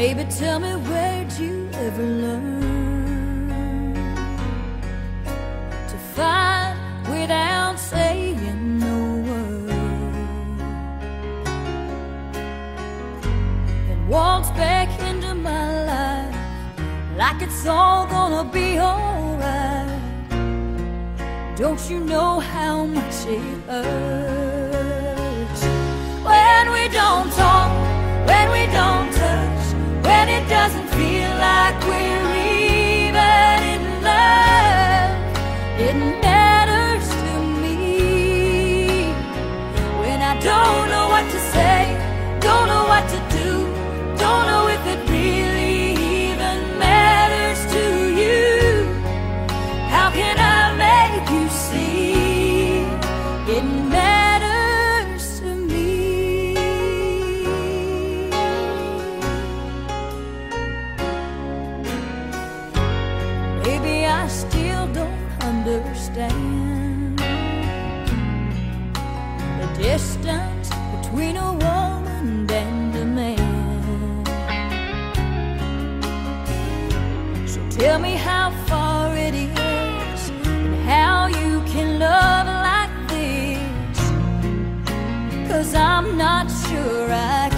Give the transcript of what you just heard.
Baby, tell me where'd you ever learn to fight without saying a word and walks back into my life like it's all gonna be alright? Don't you know how much it hurts I still don't understand the distance between a woman and a man. So tell me how far it is and how you can love like this. Cause I'm not sure I